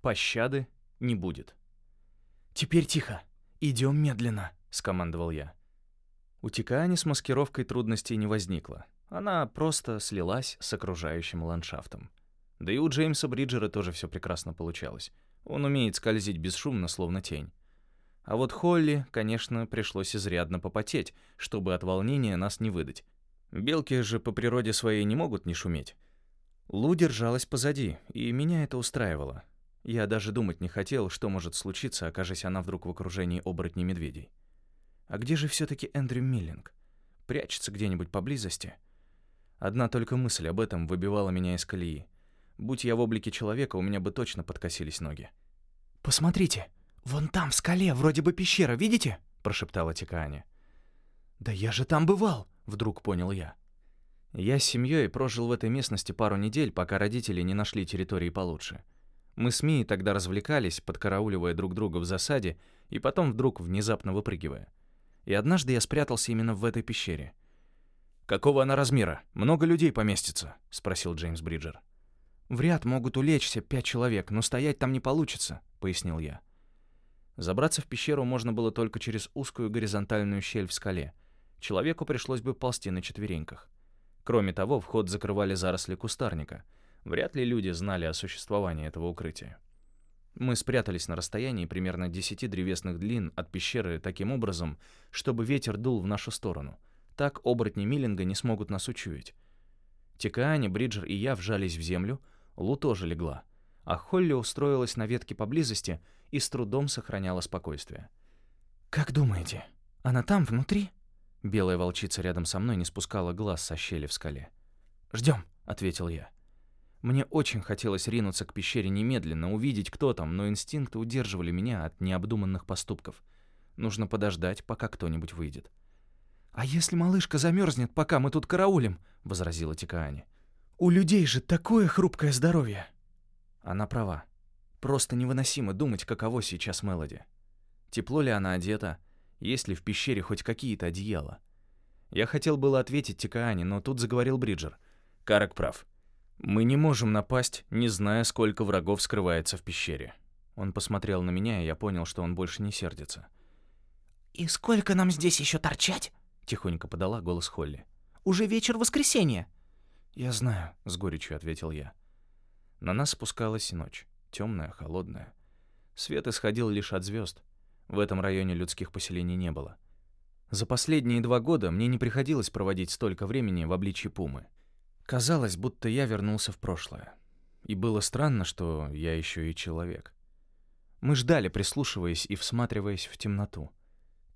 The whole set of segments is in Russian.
Пощады не будет. «Теперь тихо. Идем медленно», — скомандовал я. У Тикаани с маскировкой трудностей не возникло. Она просто слилась с окружающим ландшафтом. Да и у Джеймса Бриджера тоже все прекрасно получалось. Он умеет скользить бесшумно, словно тень. А вот Холли, конечно, пришлось изрядно попотеть, чтобы от волнения нас не выдать. Белки же по природе своей не могут не шуметь. Лу держалась позади, и меня это устраивало. Я даже думать не хотел, что может случиться, окажись она вдруг в окружении оборотней медведей. А где же все-таки Эндрю Миллинг? Прячется где-нибудь поблизости? Одна только мысль об этом выбивала меня из колеи. Будь я в облике человека, у меня бы точно подкосились ноги. «Посмотрите, вон там в скале вроде бы пещера, видите?» — прошептала Тикаани. «Да я же там бывал!» — вдруг понял я. Я с семьей прожил в этой местности пару недель, пока родители не нашли территории получше. Мы с Мией тогда развлекались, подкарауливая друг друга в засаде и потом вдруг внезапно выпрыгивая. И однажды я спрятался именно в этой пещере. «Какого она размера? Много людей поместится?» — спросил Джеймс Бриджер. «В ряд могут улечься пять человек, но стоять там не получится», — пояснил я. Забраться в пещеру можно было только через узкую горизонтальную щель в скале. Человеку пришлось бы ползти на четвереньках. Кроме того, вход закрывали заросли кустарника. Вряд ли люди знали о существовании этого укрытия. Мы спрятались на расстоянии примерно 10 древесных длин от пещеры таким образом, чтобы ветер дул в нашу сторону. Так оборотни Миллинга не смогут нас учуять. Тикаани, Бриджер и я вжались в землю, Лу тоже легла, а Холли устроилась на ветке поблизости и с трудом сохраняла спокойствие. «Как думаете, она там, внутри?» Белая волчица рядом со мной не спускала глаз со щели в скале. «Ждем», — ответил я. Мне очень хотелось ринуться к пещере немедленно, увидеть, кто там, но инстинкты удерживали меня от необдуманных поступков. Нужно подождать, пока кто-нибудь выйдет. «А если малышка замерзнет, пока мы тут караулим?» — возразила Тикаани. «У людей же такое хрупкое здоровье!» Она права. Просто невыносимо думать, каково сейчас Мелоди. Тепло ли она одета, есть ли в пещере хоть какие-то одеяла. Я хотел было ответить Тикаане, но тут заговорил Бриджер. Карак прав. Мы не можем напасть, не зная, сколько врагов скрывается в пещере. Он посмотрел на меня, и я понял, что он больше не сердится. «И сколько нам здесь еще торчать?» — тихонько подала голос Холли. «Уже вечер воскресенья». «Я знаю», — с горечью ответил я. На нас спускалась ночь, темная, холодная. Свет исходил лишь от звезд. В этом районе людских поселений не было. За последние два года мне не приходилось проводить столько времени в обличье пумы. Казалось, будто я вернулся в прошлое. И было странно, что я еще и человек. Мы ждали, прислушиваясь и всматриваясь в темноту.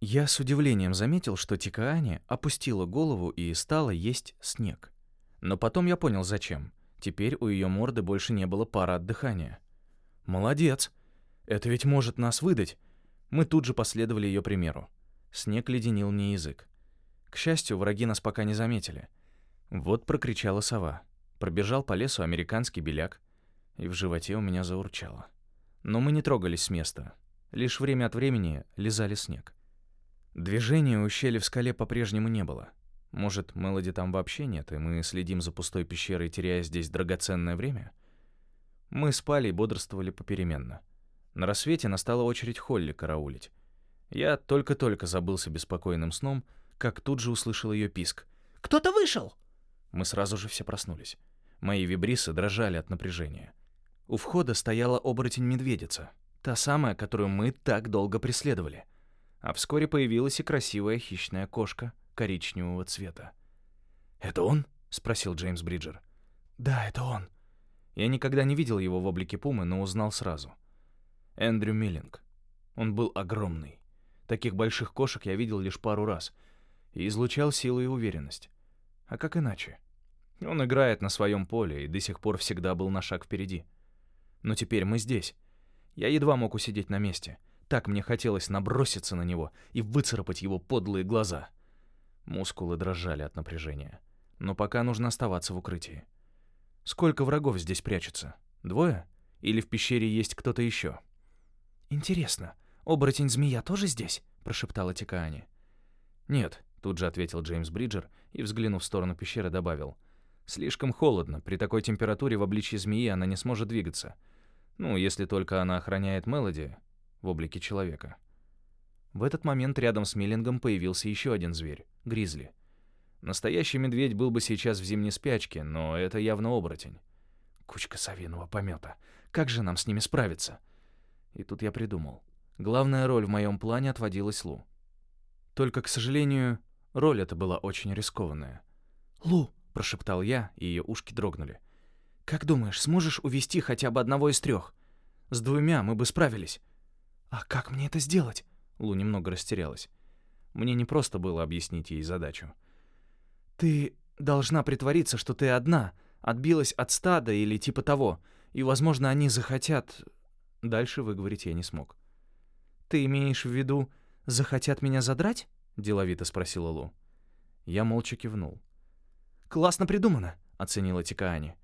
Я с удивлением заметил, что Тикаани опустила голову и стала есть снег. Но потом я понял, зачем. Теперь у ее морды больше не было пара от дыхания. «Молодец! Это ведь может нас выдать!» Мы тут же последовали ее примеру. Снег леденил мне язык. К счастью, враги нас пока не заметили — вот прокричала сова. Пробежал по лесу американский беляк, и в животе у меня заурчало. Но мы не трогались с места. Лишь время от времени лизали снег. Движения у щели в скале по-прежнему не было. Может, Мелоди там вообще нет, и мы следим за пустой пещерой, теряя здесь драгоценное время? Мы спали и бодрствовали попеременно. На рассвете настала очередь Холли караулить. Я только-только забылся беспокойным сном, как тут же услышал ее писк. «Кто-то вышел!» Мы сразу же все проснулись. Мои вибрисы дрожали от напряжения. У входа стояла оборотень-медведица, та самая, которую мы так долго преследовали. А вскоре появилась и красивая хищная кошка коричневого цвета. «Это он?» — спросил Джеймс Бриджер. «Да, это он». Я никогда не видел его в облике пумы, но узнал сразу. Эндрю Миллинг. Он был огромный. Таких больших кошек я видел лишь пару раз и излучал силу и уверенность. А как иначе? Он играет на своем поле и до сих пор всегда был на шаг впереди. Но теперь мы здесь. Я едва мог усидеть на месте. Так мне хотелось наброситься на него и выцарапать его подлые глаза. Мускулы дрожали от напряжения. Но пока нужно оставаться в укрытии. Сколько врагов здесь прячется? Двое? Или в пещере есть кто-то еще? «Интересно, оборотень-змея тоже здесь?» — прошептала Тикаани. «Нет, Тут же ответил Джеймс Бриджер и, взглянув в сторону пещеры, добавил. «Слишком холодно. При такой температуре в обличье змеи она не сможет двигаться. Ну, если только она охраняет Мелоди в облике человека. В этот момент рядом с Миллингом появился еще один зверь — гризли. Настоящий медведь был бы сейчас в зимней спячке, но это явно оборотень. Кучка совиного помета. Как же нам с ними справиться? И тут я придумал. Главная роль в моем плане отводилась Лу. Только, к сожалению, роль эта была очень рискованная. «Лу!» — прошептал я, и ее ушки дрогнули. «Как думаешь, сможешь увести хотя бы одного из трех? С двумя мы бы справились». «А как мне это сделать?» Лу немного растерялась. Мне не просто было объяснить ей задачу. «Ты должна притвориться, что ты одна, отбилась от стада или типа того, и, возможно, они захотят...» Дальше выговорить я не смог. «Ты имеешь в виду, захотят меня задрать?» — деловито спросила Лу. Я молча кивнул. «Классно придумано», — оценила Тикаани.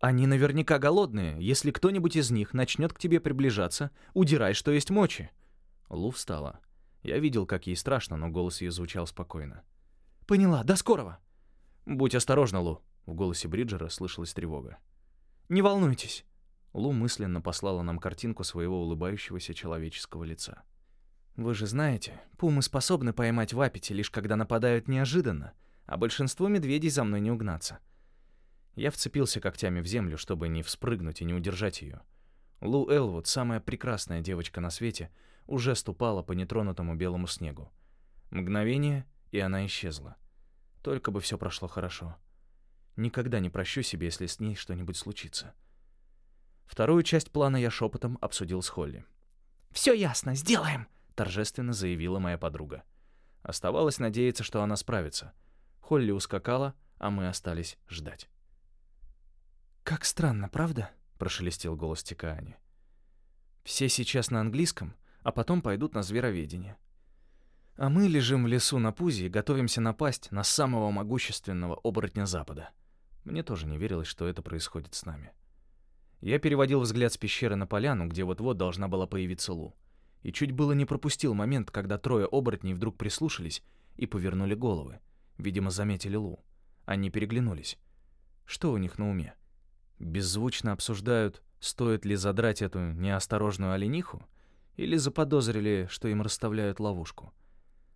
«Они наверняка голодные. Если кто-нибудь из них начнет к тебе приближаться, удирай, что есть мочи». Лу встала. Я видел, как ей страшно, но голос ее звучал спокойно. «Поняла. До скорого!» «Будь осторожна, Лу!» В голосе Бриджера слышалась тревога. «Не волнуйтесь!» Лу мысленно послала нам картинку своего улыбающегося человеческого лица. «Вы же знаете, пумы способны поймать в аппете лишь когда нападают неожиданно, а большинство медведей за мной не угнаться». Я вцепился когтями в землю, чтобы не вспрыгнуть и не удержать ее. Лу Элвуд, самая прекрасная девочка на свете, уже ступала по нетронутому белому снегу. Мгновение, и она исчезла. Только бы все прошло хорошо. Никогда не прощу себе, если с ней что-нибудь случится. Вторую часть плана я шепотом обсудил с Холли. «Все ясно, сделаем!» — торжественно заявила моя подруга. Оставалось надеяться, что она справится. Холли ускакала, а мы остались ждать. «Как странно, правда?» — прошелестел голос Тикаани. «Все сейчас на английском, а потом пойдут на звероведение. А мы лежим в лесу на пузе и готовимся напасть на самого могущественного оборотня Запада. Мне тоже не верилось, что это происходит с нами. Я переводил взгляд с пещеры на поляну, где вот-вот должна была появиться Лу. И чуть было не пропустил момент, когда трое оборотней вдруг прислушались и повернули головы. Видимо, заметили Лу. Они переглянулись. Что у них на уме? Беззвучно обсуждают, стоит ли задрать эту неосторожную олениху? Или заподозрили, что им расставляют ловушку?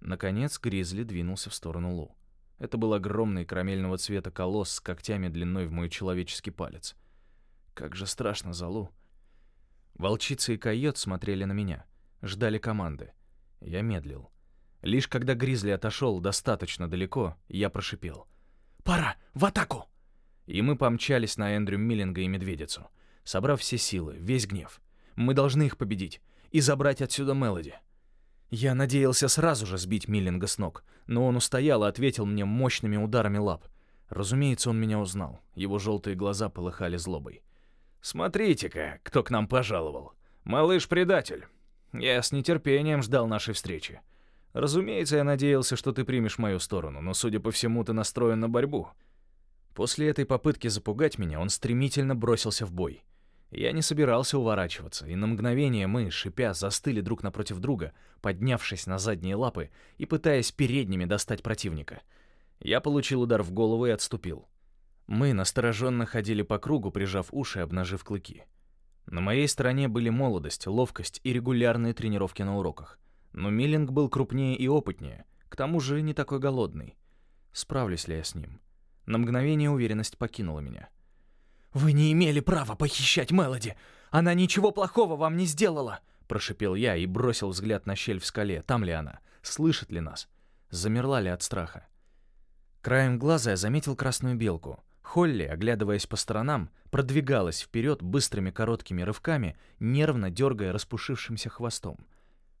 Наконец Гризли двинулся в сторону Лу. Это был огромный карамельного цвета колосс с когтями длиной в мой человеческий палец. Как же страшно за Лу. Волчица и койот смотрели на меня, ждали команды. Я медлил. Лишь когда Гризли отошел достаточно далеко, я прошипел. «Пора! В атаку!» И мы помчались на Эндрю Миллинга и Медведицу, собрав все силы, весь гнев. Мы должны их победить и забрать отсюда Мелоди. Я надеялся сразу же сбить Миллинга с ног, но он устоял и ответил мне мощными ударами лап. Разумеется, он меня узнал. Его желтые глаза полыхали злобой. «Смотрите-ка, кто к нам пожаловал. Малыш-предатель. Я с нетерпением ждал нашей встречи. Разумеется, я надеялся, что ты примешь мою сторону, но, судя по всему, ты настроен на борьбу». После этой попытки запугать меня он стремительно бросился в бой. Я не собирался уворачиваться, и на мгновение мы, шипя, застыли друг напротив друга, поднявшись на задние лапы и пытаясь передними достать противника. Я получил удар в голову и отступил. Мы настороженно ходили по кругу, прижав уши и обнажив клыки. На моей стороне были молодость, ловкость и регулярные тренировки на уроках. Но Миллинг был крупнее и опытнее, к тому же не такой голодный. Справлюсь ли я с ним? На мгновение уверенность покинула меня — «Вы не имели права похищать Мелоди! Она ничего плохого вам не сделала!» Прошипел я и бросил взгляд на щель в скале. Там ли она? Слышит ли нас? Замерла ли от страха? Краем глаза я заметил красную белку. Холли, оглядываясь по сторонам, продвигалась вперед быстрыми короткими рывками, нервно дергая распушившимся хвостом.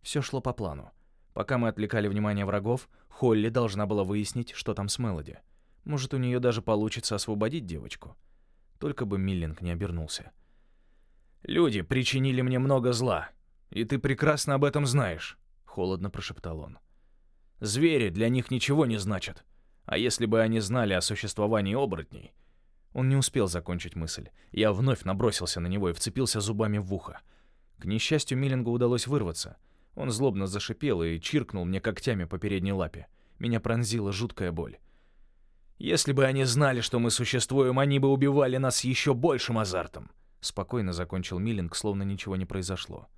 Все шло по плану. Пока мы отвлекали внимание врагов, Холли должна была выяснить, что там с Мелоди. Может, у нее даже получится освободить девочку. Только бы Миллинг не обернулся. «Люди причинили мне много зла, и ты прекрасно об этом знаешь», — холодно прошептал он. «Звери для них ничего не значат. А если бы они знали о существовании оборотней...» Он не успел закончить мысль. Я вновь набросился на него и вцепился зубами в ухо. К несчастью, Миллингу удалось вырваться. Он злобно зашипел и чиркнул мне когтями по передней лапе. Меня пронзила жуткая боль. Если бы они знали, что мы существуем, они бы убивали нас еще большим азартом. спокойно закончил Миллинг, словно ничего не произошло.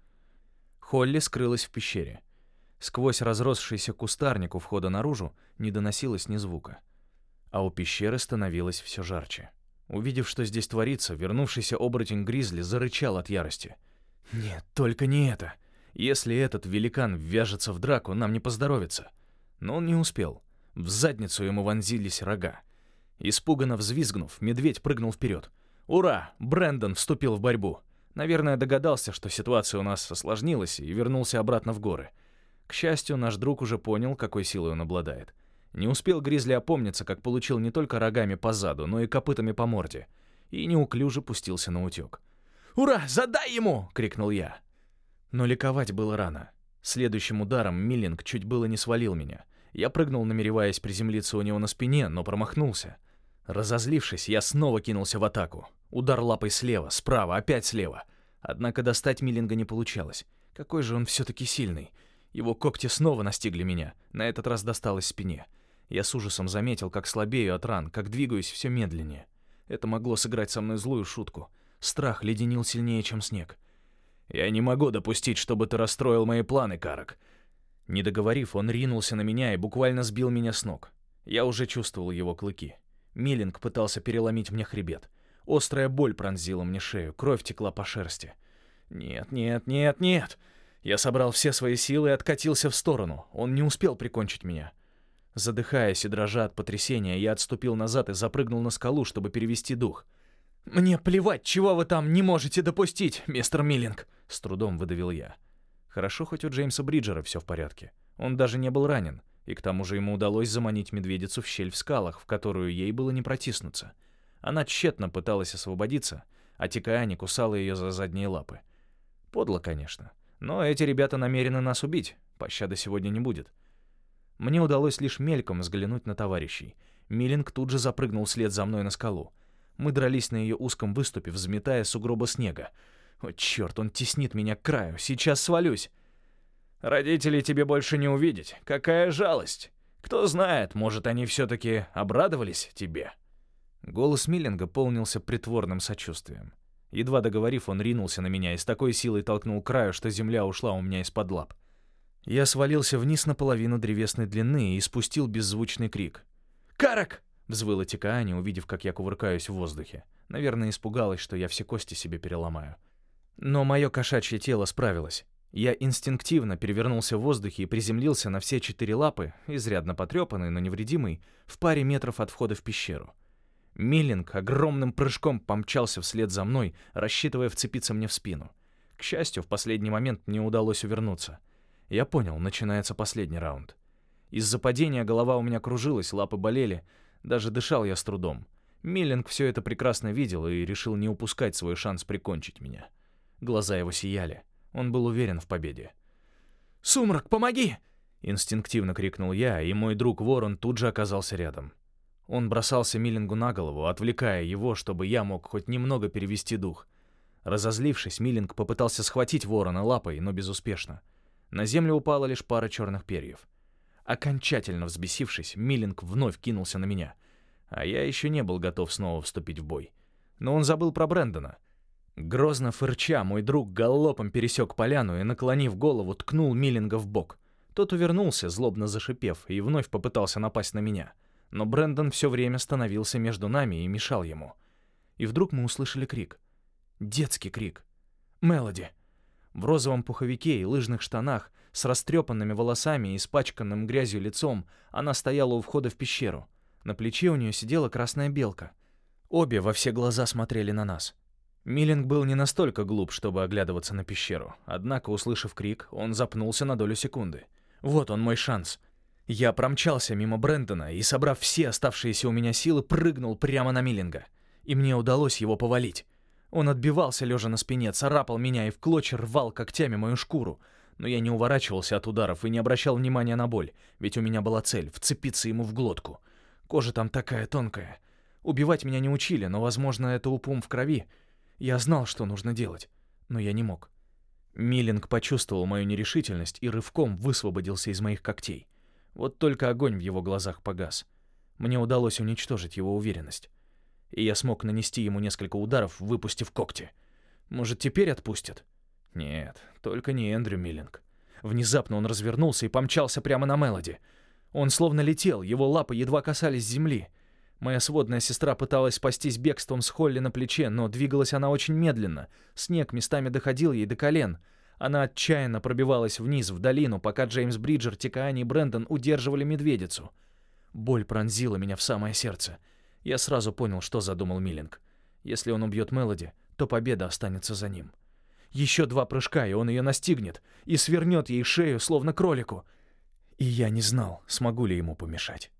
Холли скрылась в пещере. Сквозь разросшийся кустарник у входа наружу не доносилось ни звука. А у пещеры становилось все жарче. Увидев, что здесь творится, вернувшийся оборотень Гризли зарычал от ярости. «Нет, только не это. Если этот великан ввяжется в драку, нам не поздоровится». Но он не успел. В задницу ему вонзились рога. Испуганно взвизгнув, медведь прыгнул вперед. «Ура! Брэндон вступил в борьбу!» Наверное, догадался, что ситуация у нас осложнилась, и вернулся обратно в горы. К счастью, наш друг уже понял, какой силой он обладает. Не успел Гризли опомниться, как получил не только рогами по заду, но и копытами по морде. И неуклюже пустился на утек. «Ура! Задай ему!» — крикнул я. Но ликовать было рано. Следующим ударом Миллинг чуть было не свалил меня. Я прыгнул, намереваясь приземлиться у него на спине, но промахнулся. Разозлившись, я снова кинулся в атаку. Удар лапой слева, справа, опять слева. Однако достать Миллинга не получалось. Какой же он все-таки сильный. Его когти снова настигли меня. На этот раз досталось спине. Я с ужасом заметил, как слабею от ран, как двигаюсь все медленнее. Это могло сыграть со мной злую шутку. Страх леденил сильнее, чем снег. «Я не могу допустить, чтобы ты расстроил мои планы, Карак». Не договорив, он ринулся на меня и буквально сбил меня с ног. Я уже чувствовал его клыки. Миллинг пытался переломить мне хребет. Острая боль пронзила мне шею, кровь текла по шерсти. «Нет, нет, нет, нет!» Я собрал все свои силы и откатился в сторону. Он не успел прикончить меня. Задыхаясь и дрожа от потрясения, я отступил назад и запрыгнул на скалу, чтобы перевести дух. «Мне плевать, чего вы там не можете допустить, мистер Миллинг!» — с трудом выдавил я. Хорошо, хоть у Джеймса Бриджера все в порядке. Он даже не был ранен, и к тому же ему удалось заманить медведицу в щель в скалах, в которую ей было не протиснуться. Она тщетно пыталась освободиться, а Тикаани кусала ее за задние лапы. Подло, конечно. Но эти ребята намерены нас убить, пощады сегодня не будет. Мне удалось лишь мельком взглянуть на товарищей. Миллинг тут же запрыгнул вслед за мной на скалу. Мы дрались на ее узком выступе, взметая сугроба снега. О, черт, он теснит меня к краю. Сейчас свалюсь. Родителей тебе больше не увидеть. Какая жалость. Кто знает, может, они все-таки обрадовались тебе?» Голос Миллинга полнился притворным сочувствием. Едва договорив, он ринулся на меня и с такой силой толкнул краю, что земля ушла у меня из-под лап. Я свалился вниз наполовину древесной длины и спустил беззвучный крик. «Карак!» — взвыла Тикаани, увидев, как я кувыркаюсь в воздухе. Наверное, испугалась, что я все кости себе переломаю. Но мое кошачье тело справилось. Я инстинктивно перевернулся в воздухе и приземлился на все четыре лапы, изрядно потрепанный, но невредимый, в паре метров от входа в пещеру. Миллинг огромным прыжком помчался вслед за мной, рассчитывая вцепиться мне в спину. К счастью, в последний момент мне удалось увернуться. Я понял, начинается последний раунд. Из-за падения голова у меня кружилась, лапы болели, даже дышал я с трудом. Миллинг все это прекрасно видел и решил не упускать свой шанс прикончить меня. Глаза его сияли. Он был уверен в победе. «Сумрак, помоги!» Инстинктивно крикнул я, и мой друг Ворон тут же оказался рядом. Он бросался Миллингу на голову, отвлекая его, чтобы я мог хоть немного перевести дух. Разозлившись, Миллинг попытался схватить ворона лапой, но безуспешно. На землю упала лишь пара черных перьев. Окончательно взбесившись, Миллинг вновь кинулся на меня. А я еще не был готов снова вступить в бой. Но он забыл про Брэндона. Грозно фырча, мой друг галопом пересек поляну и, наклонив голову, ткнул Миллинга в бок. Тот увернулся, злобно зашипев, и вновь попытался напасть на меня. Но Брэндон все время становился между нами и мешал ему. И вдруг мы услышали крик. Детский крик. «Мелоди!» В розовом пуховике и лыжных штанах, с растрепанными волосами и испачканным грязью лицом, она стояла у входа в пещеру. На плече у нее сидела красная белка. Обе во все глаза смотрели на нас. Миллинг был не настолько глуп, чтобы оглядываться на пещеру. Однако, услышав крик, он запнулся на долю секунды. Вот он мой шанс. Я промчался мимо Брэндона и, собрав все оставшиеся у меня силы, прыгнул прямо на Миллинга. И мне удалось его повалить. Он отбивался, лежа на спине, царапал меня и в клочья рвал когтями мою шкуру. Но я не уворачивался от ударов и не обращал внимания на боль, ведь у меня была цель — вцепиться ему в глотку. Кожа там такая тонкая. Убивать меня не учили, но, возможно, это упум в крови — я знал, что нужно делать, но я не мог. Миллинг почувствовал мою нерешительность и рывком высвободился из моих когтей. Вот только огонь в его глазах погас. Мне удалось уничтожить его уверенность. И я смог нанести ему несколько ударов, выпустив когти. Может, теперь отпустят? Нет, только не Эндрю Миллинг. Внезапно он развернулся и помчался прямо на Мелоди. Он словно летел, его лапы едва касались земли. Моя сводная сестра пыталась спастись бегством с Холли на плече, но двигалась она очень медленно. Снег местами доходил ей до колен. Она отчаянно пробивалась вниз, в долину, пока Джеймс Бриджер, Тикаани и Брэндон удерживали медведицу. Боль пронзила меня в самое сердце. Я сразу понял, что задумал Миллинг. Если он убьет Мелоди, то победа останется за ним. Еще два прыжка, и он ее настигнет, и свернет ей шею, словно кролику. И я не знал, смогу ли ему помешать.